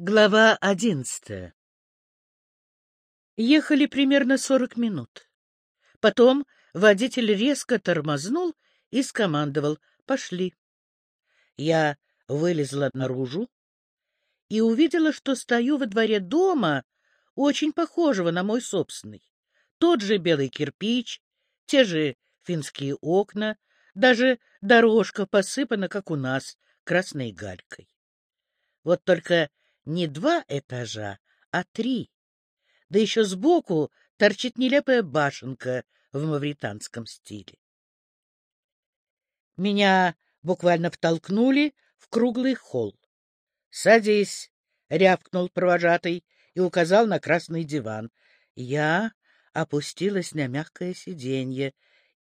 Глава одиннадцатая Ехали примерно сорок минут. Потом водитель резко тормознул и скомандовал «Пошли». Я вылезла наружу и увидела, что стою во дворе дома, очень похожего на мой собственный. Тот же белый кирпич, те же финские окна, даже дорожка посыпана, как у нас, красной галькой. Вот только не два этажа, а три. Да еще сбоку торчит нелепая башенка в мавританском стиле. Меня буквально втолкнули в круглый холл. — Садись, — рявкнул провожатый и указал на красный диван. Я опустилась на мягкое сиденье,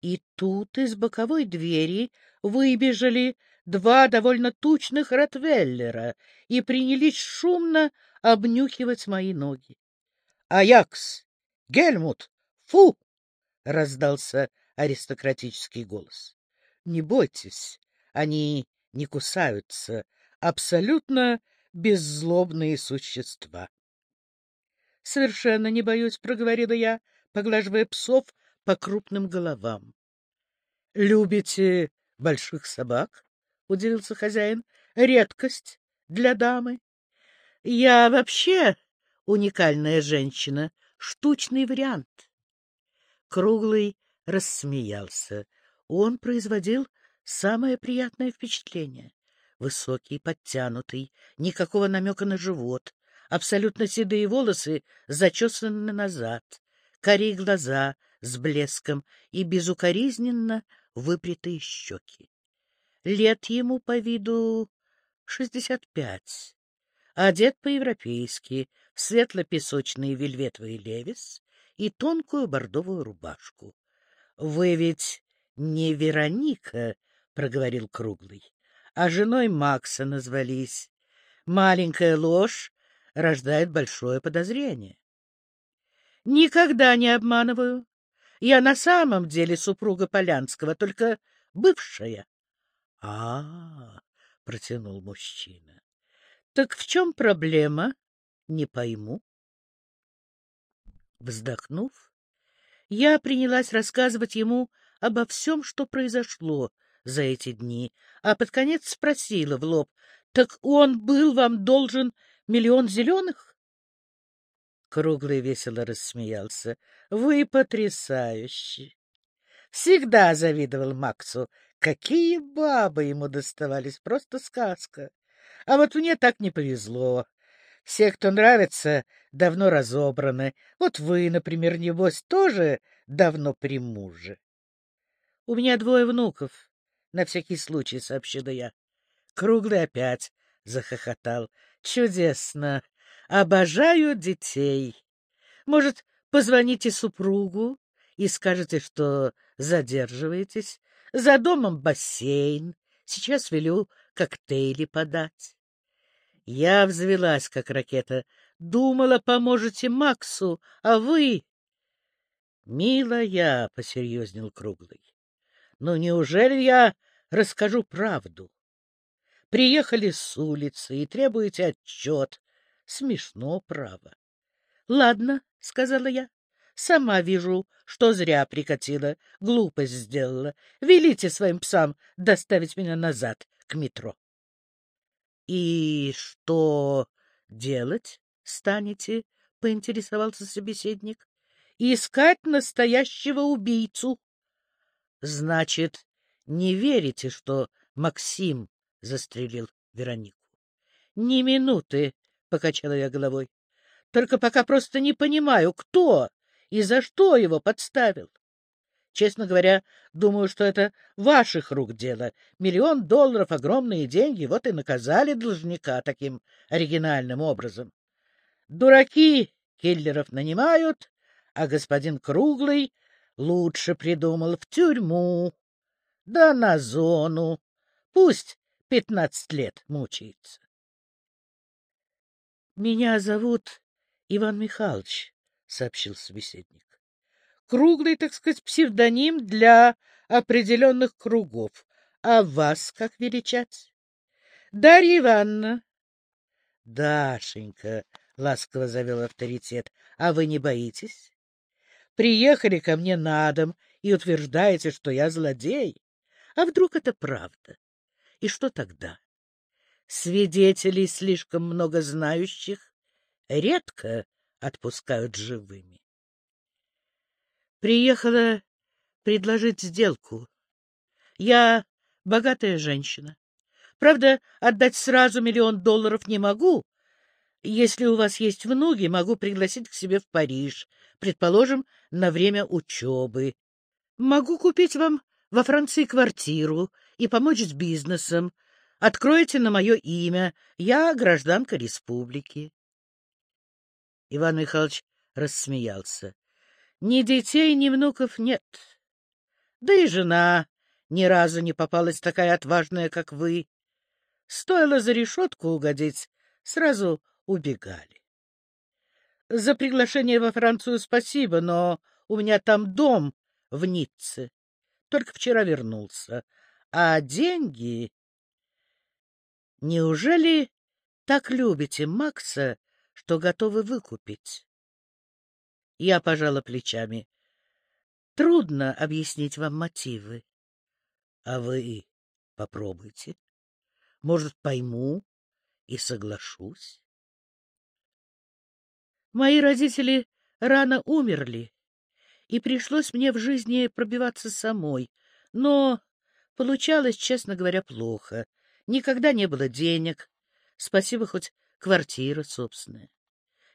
и тут из боковой двери выбежали два довольно тучных ротвеллера и принялись шумно обнюхивать мои ноги. — Аякс! Гельмут! Фу! — раздался аристократический голос. — Не бойтесь, они не кусаются, абсолютно беззлобные существа. — Совершенно не боюсь, — проговорила я, поглаживая псов по крупным головам. — Любите больших собак? — удивился хозяин. — Редкость для дамы. — Я вообще уникальная женщина, штучный вариант. Круглый рассмеялся. Он производил самое приятное впечатление. Высокий, подтянутый, никакого намека на живот, абсолютно седые волосы зачесаны назад, карие глаза с блеском и безукоризненно выпрятые щеки. Лет ему по виду шестьдесят пять. Одет по-европейски, в светло-песочный вельветовый левис и тонкую бордовую рубашку. — Вы ведь не Вероника, — проговорил Круглый, — а женой Макса назвались. Маленькая ложь рождает большое подозрение. — Никогда не обманываю. Я на самом деле супруга Полянского, только бывшая. — А, — протянул мужчина, — так в чем проблема? Не пойму. Вздохнув, я принялась рассказывать ему обо всем, что произошло за эти дни, а под конец спросила в лоб, «Так он был вам должен миллион зеленых?» Круглый весело рассмеялся. «Вы потрясающий!» Всегда завидовал Максу, Какие бабы ему доставались, просто сказка. А вот мне так не повезло. Все, кто нравится, давно разобраны. Вот вы, например, небось, тоже давно при муже. — У меня двое внуков, — на всякий случай сообщила я. Круглый опять захохотал. — Чудесно! Обожаю детей. Может, позвоните супругу и скажете, что задерживаетесь? За домом бассейн. Сейчас велю коктейли подать. Я взвелась, как ракета. Думала, поможете Максу, а вы... Милая, — посерьезнел Круглый, — ну неужели я расскажу правду? Приехали с улицы и требуете отчет. Смешно, право. — Ладно, — сказала я, Сама вижу, что зря прикатила, глупость сделала. Велите своим псам доставить меня назад к метро. — И что делать станете? — поинтересовался собеседник. — Искать настоящего убийцу. — Значит, не верите, что Максим застрелил Веронику? — Ни минуты, — покачала я головой. — Только пока просто не понимаю, кто и за что его подставил. Честно говоря, думаю, что это ваших рук дело. Миллион долларов — огромные деньги, вот и наказали должника таким оригинальным образом. Дураки киллеров нанимают, а господин Круглый лучше придумал в тюрьму, да на зону. Пусть пятнадцать лет мучается. — Меня зовут Иван Михайлович, — сообщил собеседник. — Круглый, так сказать, псевдоним для определенных кругов. А вас как величать? — Дарья Ивановна. — Дашенька, — ласково завел авторитет, — а вы не боитесь? Приехали ко мне на дом и утверждаете, что я злодей. А вдруг это правда? И что тогда? Свидетелей слишком много знающих редко отпускают живыми. Приехала предложить сделку. Я богатая женщина. Правда, отдать сразу миллион долларов не могу. Если у вас есть внуки, могу пригласить к себе в Париж, предположим, на время учебы. Могу купить вам во Франции квартиру и помочь с бизнесом. Откройте на мое имя. Я гражданка республики. Иван Михайлович рассмеялся. Ни детей, ни внуков нет. Да и жена ни разу не попалась такая отважная, как вы. Стоило за решетку угодить, сразу убегали. За приглашение во Францию спасибо, но у меня там дом в Ницце. Только вчера вернулся. А деньги... Неужели так любите Макса, что готовы выкупить? Я пожала плечами. Трудно объяснить вам мотивы. А вы попробуйте. Может, пойму и соглашусь. Мои родители рано умерли, и пришлось мне в жизни пробиваться самой. Но получалось, честно говоря, плохо. Никогда не было денег. Спасибо, хоть квартира собственная.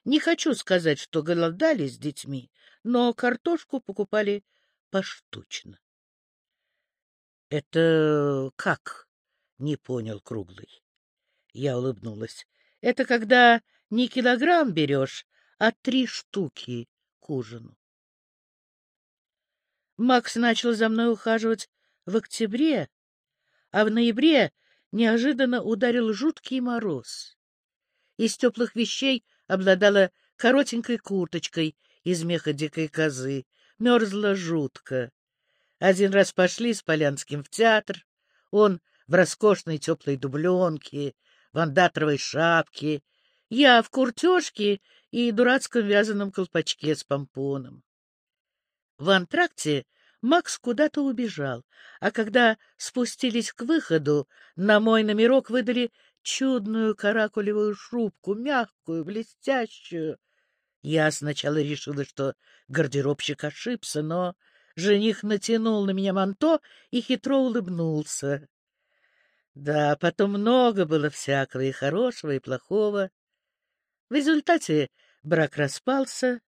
Не хочу сказать, что голодали с детьми, но картошку покупали поштучно. — Это как? — не понял Круглый. Я улыбнулась. — Это когда не килограмм берешь, а три штуки к ужину. Макс начал за мной ухаживать в октябре, а в ноябре неожиданно ударил жуткий мороз. Из теплых вещей обладала коротенькой курточкой из меха дикой козы, мерзла жутко. Один раз пошли с Полянским в театр, он в роскошной теплой дубленке, в андатровой шапке, я в куртежке и дурацком вязаном колпачке с помпоном. В антракте Макс куда-то убежал, а когда спустились к выходу, на мой номерок выдали чудную каракулевую шубку, мягкую, блестящую. Я сначала решила, что гардеробщик ошибся, но жених натянул на меня манто и хитро улыбнулся. Да, потом много было всякого и хорошего, и плохого. В результате брак распался,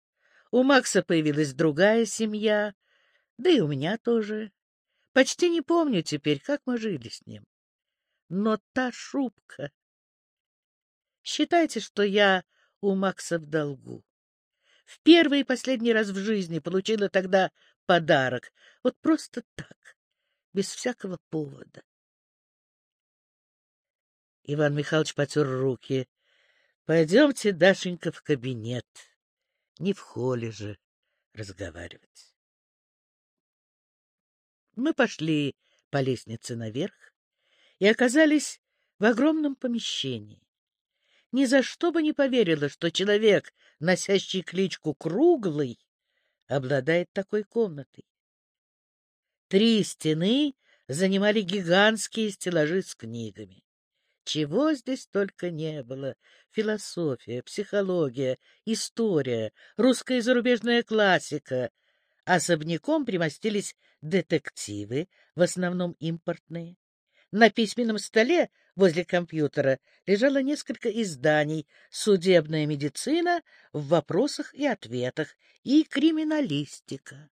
у Макса появилась другая семья, да и у меня тоже. Почти не помню теперь, как мы жили с ним. Но та шубка... Считайте, что я у Макса в долгу. В первый и последний раз в жизни получила тогда подарок. Вот просто так, без всякого повода. Иван Михайлович потер руки. — Пойдемте, Дашенька, в кабинет. Не в холле же разговаривать. Мы пошли по лестнице наверх и оказались в огромном помещении. Ни за что бы не поверила, что человек, носящий кличку Круглый, обладает такой комнатой. Три стены занимали гигантские стеллажи с книгами. Чего здесь только не было. Философия, психология, история, русская и зарубежная классика. Особняком примостились детективы, в основном импортные. На письменном столе возле компьютера лежало несколько изданий «Судебная медицина» в вопросах и ответах и «Криминалистика».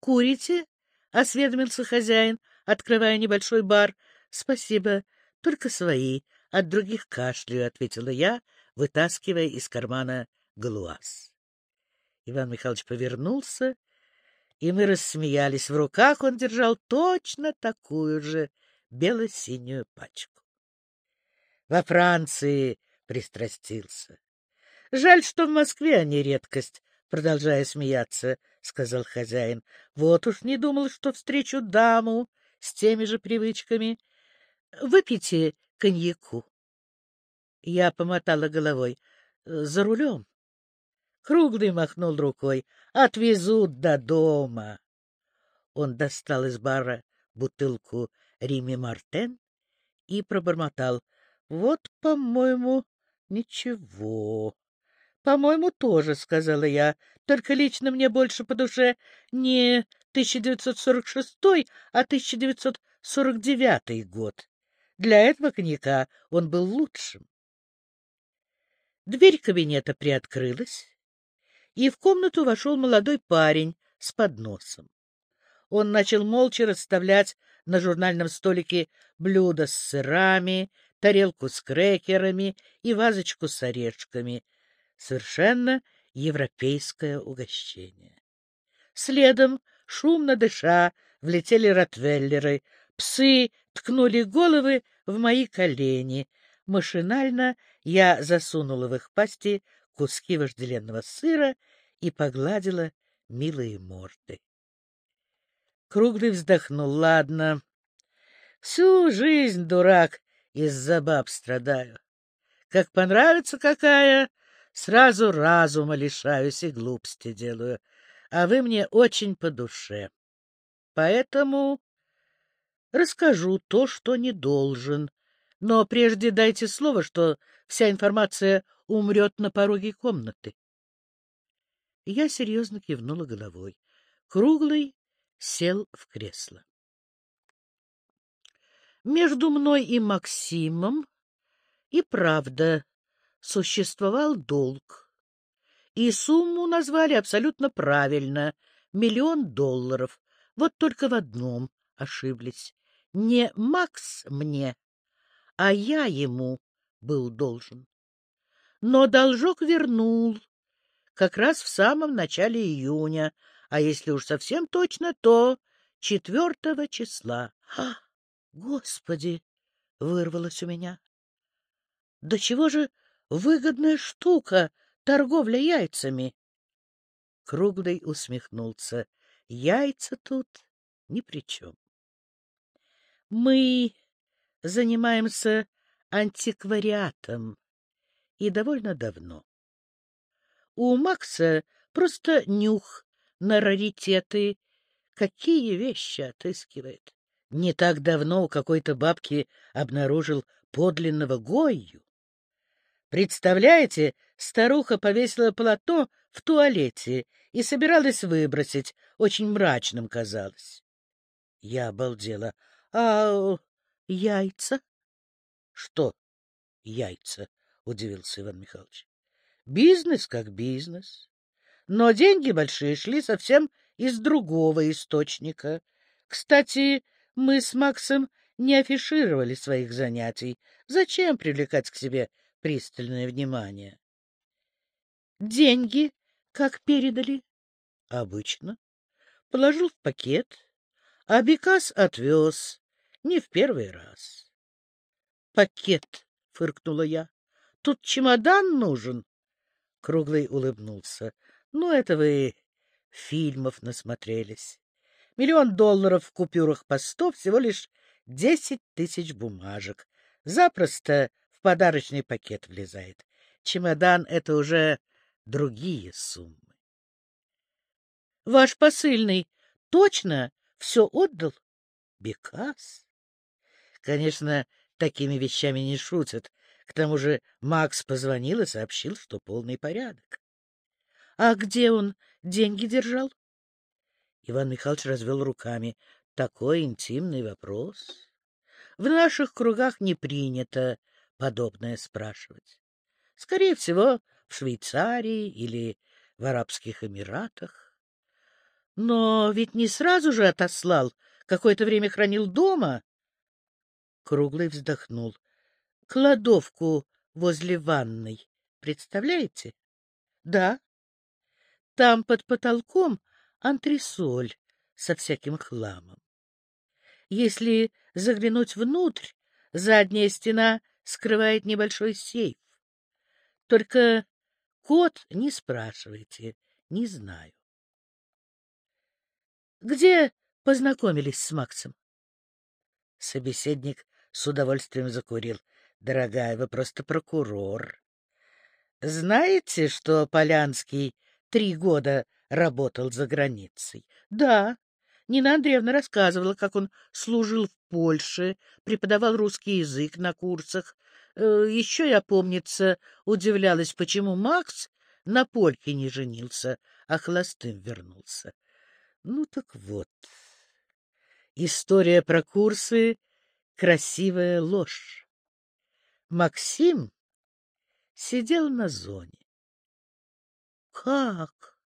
«Курите?» — осведомился хозяин, открывая небольшой бар. «Спасибо, только свои, от других кашляю, — ответила я, вытаскивая из кармана глуаз. Иван Михайлович повернулся, и мы рассмеялись. В руках он держал точно такую же бело-синюю пачку. Во Франции пристрастился. — Жаль, что в Москве они редкость, — продолжая смеяться, — сказал хозяин. — Вот уж не думал, что встречу даму с теми же привычками. Выпейте коньяку. Я помотала головой. За рулем. Круглый махнул рукой. Отвезут до дома. Он достал из бара бутылку Рими Мартен и пробормотал. — Вот, по-моему, ничего. — По-моему, тоже, — сказала я. Только лично мне больше по душе не 1946, а 1949 год. Для этого коньяка он был лучшим. Дверь кабинета приоткрылась, и в комнату вошел молодой парень с подносом. Он начал молча расставлять на журнальном столике блюда с сырами, тарелку с крекерами и вазочку с орешками. Совершенно европейское угощение. Следом, шумно дыша, влетели ротвеллеры. Псы ткнули головы в мои колени. Машинально я засунула в их пасти куски вожделенного сыра и погладила милые морды. Круглый вздохнул. Ладно. Всю жизнь, дурак, из-за баб страдаю. Как понравится какая, сразу разума лишаюсь и глупости делаю. А вы мне очень по душе. Поэтому расскажу то, что не должен. Но прежде дайте слово, что вся информация умрет на пороге комнаты. Я серьезно кивнула головой. Круглый сел в кресло. Между мной и Максимом и правда существовал долг. И сумму назвали абсолютно правильно — миллион долларов. Вот только в одном ошиблись. Не Макс мне, а я ему был должен. Но должок вернул как раз в самом начале июня, а если уж совсем точно, то четвертого числа. А, Господи! — вырвалось у меня. Да чего же выгодная штука торговля яйцами? Круглый усмехнулся. Яйца тут ни при чем. Мы занимаемся антиквариатом и довольно давно. У Макса просто нюх на раритеты. Какие вещи отыскивает? Не так давно у какой-то бабки обнаружил подлинного Гойю. Представляете, старуха повесила полотно в туалете и собиралась выбросить, очень мрачным казалось. Я обалдела. — А яйца? — Что яйца? — удивился Иван Михайлович. — Бизнес как бизнес. Но деньги большие шли совсем из другого источника. Кстати, мы с Максом не афишировали своих занятий. Зачем привлекать к себе пристальное внимание? Деньги как передали? Обычно. Положил в пакет, а Бекас отвез. Не в первый раз. Пакет, фыркнула я. Тут чемодан нужен. Круглый улыбнулся. Ну, это вы фильмов насмотрелись. Миллион долларов в купюрах по сто, всего лишь десять тысяч бумажек. Запросто в подарочный пакет влезает. Чемодан — это уже другие суммы. Ваш посыльный точно все отдал? Бекас? Конечно, такими вещами не шутят. К тому же Макс позвонил и сообщил, что полный порядок. А где он деньги держал? Иван Михайлович развел руками. Такой интимный вопрос. В наших кругах не принято подобное спрашивать. Скорее всего, в Швейцарии или в Арабских Эмиратах. Но ведь не сразу же отослал, какое-то время хранил дома. Круглый вздохнул. Кладовку возле ванной, представляете? Да, там под потолком антресоль со всяким хламом. Если заглянуть внутрь, задняя стена скрывает небольшой сейф. Только код не спрашивайте, не знаю. Где познакомились с Максом? Собеседник с удовольствием закурил. Дорогая, вы просто прокурор. Знаете, что Полянский три года работал за границей? Да. Нина Андреевна рассказывала, как он служил в Польше, преподавал русский язык на курсах. Э, еще я, помнится, удивлялась, почему Макс на польке не женился, а холостым вернулся. Ну так вот, история про курсы — красивая ложь. Максим сидел на зоне. Как?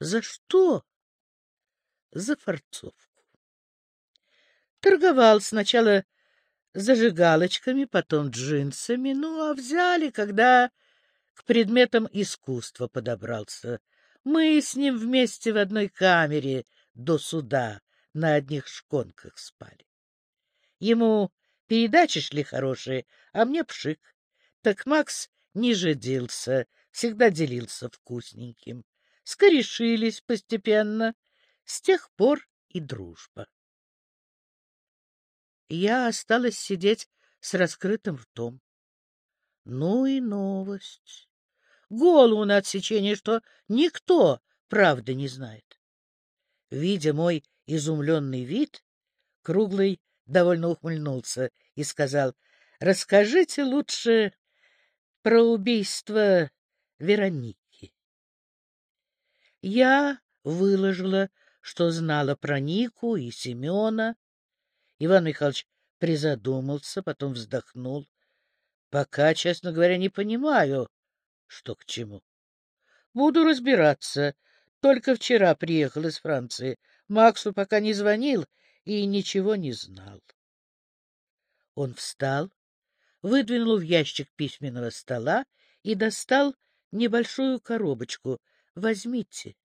За что? За форцовку. Торговал сначала зажигалочками, потом джинсами, ну, а взяли, когда к предметам искусства подобрался. Мы с ним вместе в одной камере до суда на одних шконках спали. Ему передачи шли хорошие, а мне пшик. Так Макс не жадился, всегда делился вкусненьким. Скорешились постепенно, с тех пор и дружба. Я осталась сидеть с раскрытым ртом. Ну и новость. Голову на отсечение, что никто правды не знает. Видя мой изумленный вид, Круглый довольно ухмыльнулся и сказал, — Расскажите лучше про убийство Вероники. Я выложила, что знала про Нику и Семена. Иван Михайлович призадумался, потом вздохнул. Пока, честно говоря, не понимаю, что к чему. Буду разбираться. Только вчера приехал из Франции. Максу пока не звонил и ничего не знал. Он встал, выдвинул в ящик письменного стола и достал небольшую коробочку. Возьмите.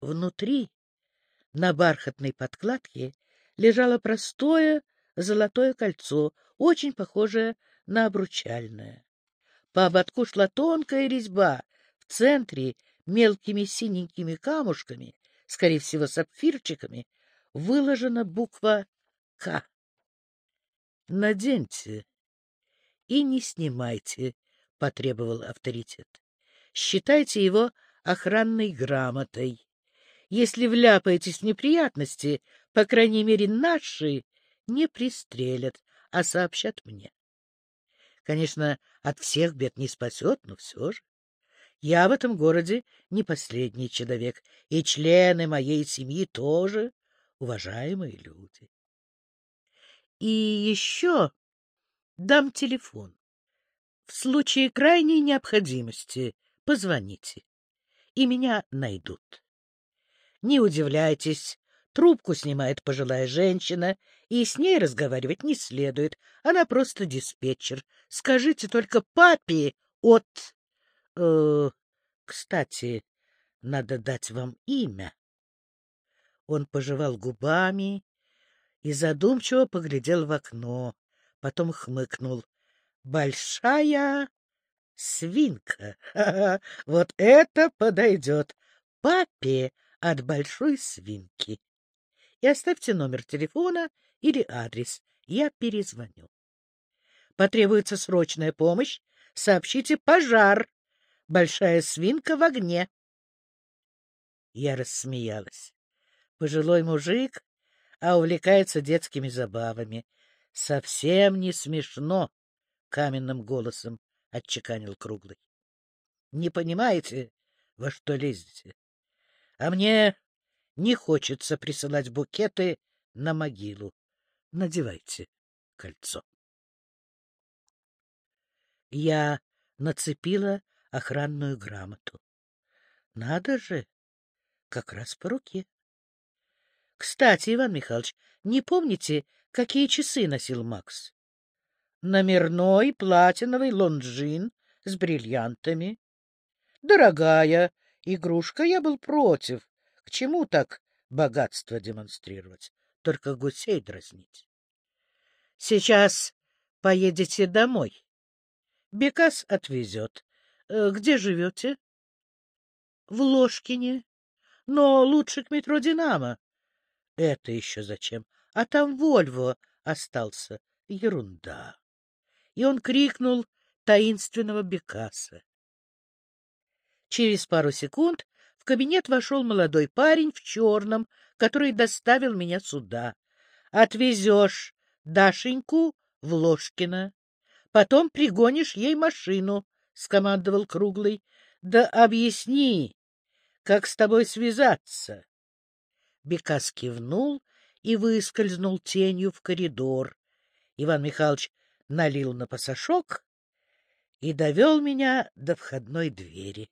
Внутри, на бархатной подкладке, лежало простое золотое кольцо, очень похожее на обручальное. По ободку шла тонкая резьба, в центре мелкими синенькими камушками, скорее всего, сапфирчиками, выложена буква «К». «Наденьте и не снимайте», — потребовал авторитет. «Считайте его охранной грамотой. Если вляпаетесь в неприятности, по крайней мере, наши не пристрелят, а сообщат мне. Конечно, от всех бед не спасет, но все же. Я в этом городе не последний человек, и члены моей семьи тоже уважаемые люди. И еще дам телефон. В случае крайней необходимости позвоните, и меня найдут. Не удивляйтесь, трубку снимает пожилая женщина, и с ней разговаривать не следует. Она просто диспетчер. Скажите только папе от... Э, кстати, надо дать вам имя. Он пожевал губами и задумчиво поглядел в окно, потом хмыкнул. «Большая свинка! Вот это подойдет! Папе от большой свинки! И оставьте номер телефона или адрес, я перезвоню. Потребуется срочная помощь, сообщите пожар. Большая свинка в огне. Я рассмеялась. Пожилой мужик, а увлекается детскими забавами. Совсем не смешно, — каменным голосом отчеканил Круглый. Не понимаете, во что лезете? А мне не хочется присылать букеты на могилу. Надевайте кольцо. Я нацепила охранную грамоту. Надо же, как раз по руке. Кстати, Иван Михайлович, не помните, какие часы носил Макс? Номерной платиновый лонжин с бриллиантами. Дорогая игрушка, я был против. К чему так богатство демонстрировать? Только гусей дразнить. Сейчас поедете домой. Бекас отвезет. Э, где живете? В Ложкине. Но лучше к метро «Динамо». Это еще зачем? А там Вольво остался. Ерунда. И он крикнул таинственного Бекаса. Через пару секунд в кабинет вошел молодой парень в черном, который доставил меня сюда. Отвезешь Дашеньку в Ложкино. Потом пригонишь ей машину, — скомандовал Круглый. — Да объясни, как с тобой связаться. Бекас кивнул и выскользнул тенью в коридор. Иван Михайлович налил на пасашок и довел меня до входной двери.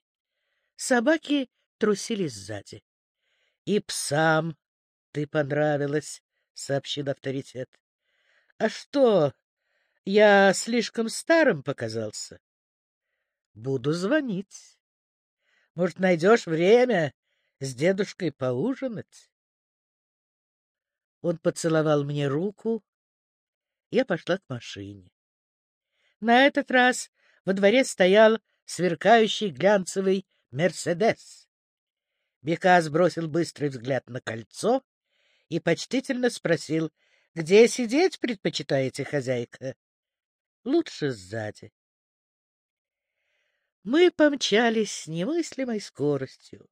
Собаки трусили сзади. — И псам ты понравилась, — сообщил авторитет. — А что, я слишком старым показался? — Буду звонить. Может, найдешь время с дедушкой поужинать? Он поцеловал мне руку. Я пошла к машине. На этот раз во дворе стоял сверкающий глянцевый «Мерседес». Бекас бросил быстрый взгляд на кольцо и почтительно спросил, где сидеть предпочитаете, хозяйка? Лучше сзади. Мы помчались с немыслимой скоростью.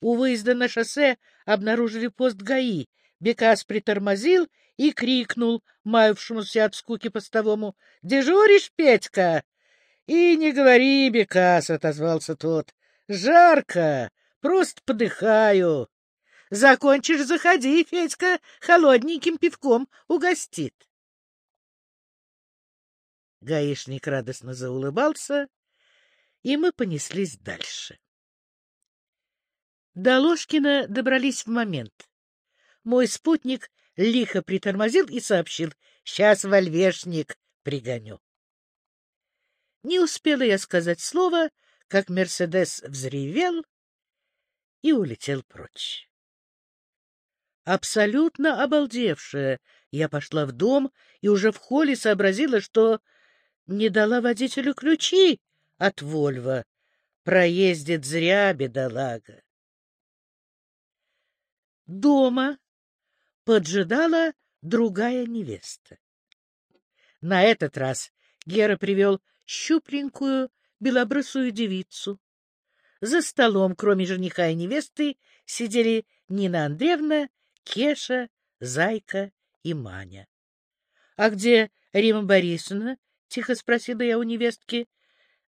У выезда на шоссе обнаружили пост ГАИ. Бекас притормозил и крикнул маявшемуся от скуки постовому «Дежуришь, Петька?» «И не говори, Бекас», — отозвался тот. «Жарко, просто подыхаю. Закончишь, заходи, Федька, холодненьким пивком угостит». Гаишник радостно заулыбался, и мы понеслись дальше. До Ложкина добрались в момент. Мой спутник лихо притормозил и сообщил, «Сейчас вольвешник пригоню». Не успела я сказать слово, как Мерседес взревел и улетел прочь. Абсолютно обалдевшая, я пошла в дом и уже в холле сообразила, что не дала водителю ключи от Вольва. Проездит зря, бедолага. Дома поджидала другая невеста. На этот раз Гера привел щупленькую белобрысую девицу. За столом, кроме жениха и невесты, сидели Нина Андреевна, Кеша, Зайка и Маня. — А где Рима Борисовна? — тихо спросила я у невестки.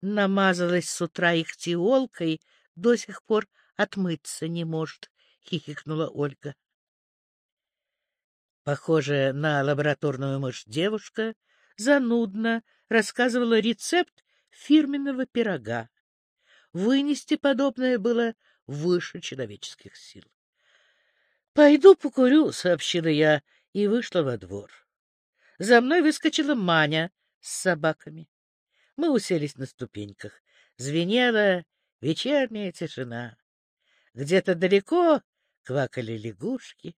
Намазалась с утра их тиолкой, до сих пор отмыться не может, — хихикнула Ольга. Похожая на лабораторную мышь девушка занудно рассказывала рецепт фирменного пирога. Вынести подобное было выше человеческих сил. — Пойду покурю, — сообщила я и вышла во двор. За мной выскочила Маня с собаками. Мы уселись на ступеньках. Звенела вечерняя тишина. Где-то далеко квакали лягушки.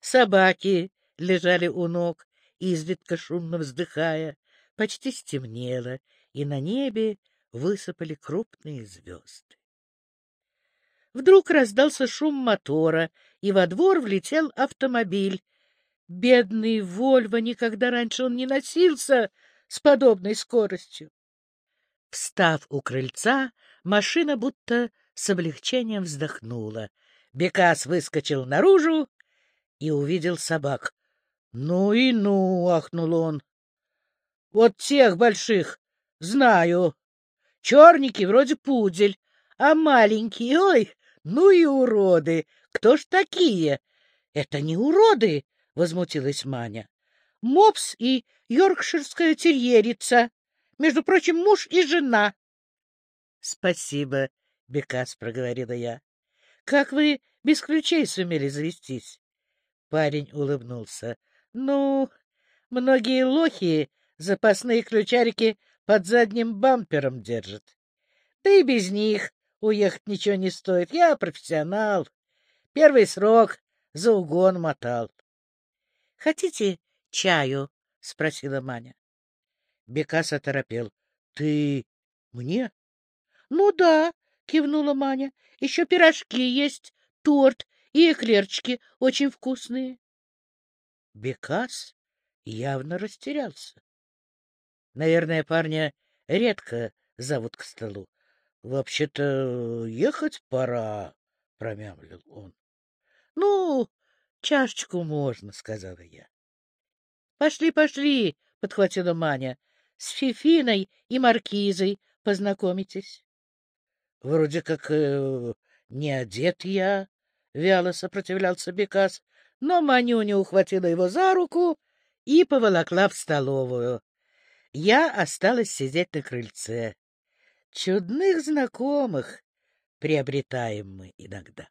Собаки лежали у ног, изредка шумно вздыхая. Почти стемнело, и на небе высыпали крупные звезды. Вдруг раздался шум мотора, и во двор влетел автомобиль. Бедный Вольво, никогда раньше он не носился с подобной скоростью. Встав у крыльца, машина будто с облегчением вздохнула. Бекас выскочил наружу и увидел собак. — Ну и ну! — ахнул он. — Вот тех больших знаю. Черники вроде пудель, а маленькие, ой, ну и уроды! Кто ж такие? — Это не уроды! — возмутилась Маня. — Мопс и йоркширская терьерица. Между прочим, муж и жена. — Спасибо, — Бекас проговорила я. — Как вы без ключей сумели завестись? Парень улыбнулся. — Ну, многие лохи запасные ключарики под задним бампером держат. Да и без них уехать ничего не стоит. Я профессионал. Первый срок за угон мотал. — Хотите чаю? — спросила Маня. Бекас оторопел. — Ты мне? — Ну да, — кивнула Маня. — Еще пирожки есть, торт и эклерчики очень вкусные. Бекас явно растерялся. Наверное, парня редко зовут к столу. — Вообще-то ехать пора, — промямлил он. — Ну, чашечку можно, — сказала я. — Пошли, пошли, — подхватила Маня. — С Фифиной и Маркизой познакомитесь. — Вроде как э, не одет я, — вяло сопротивлялся Бекас, но Манюня ухватила его за руку и поволокла в столовую. Я осталась сидеть на крыльце. Чудных знакомых приобретаем мы иногда.